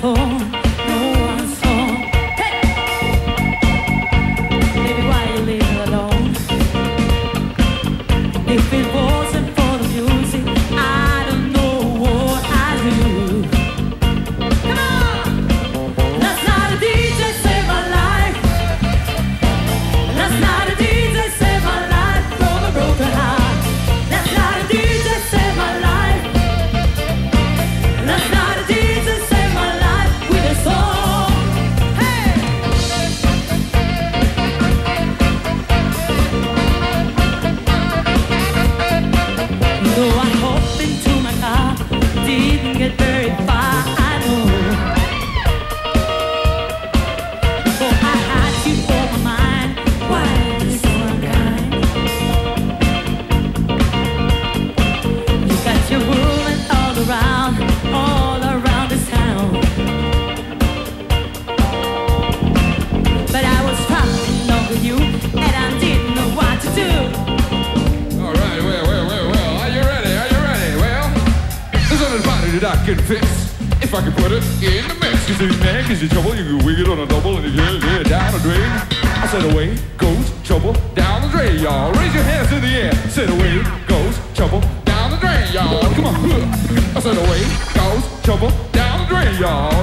phone. that I can fix if I can put it in the mix. You see, man, cause you trouble, you can wig it on a double and you get down the drain. I said away goes trouble down the drain, y'all. Raise your hands in the air. Said away goes trouble down the drain, y'all. Come on. I said away goes trouble down the drain, y'all.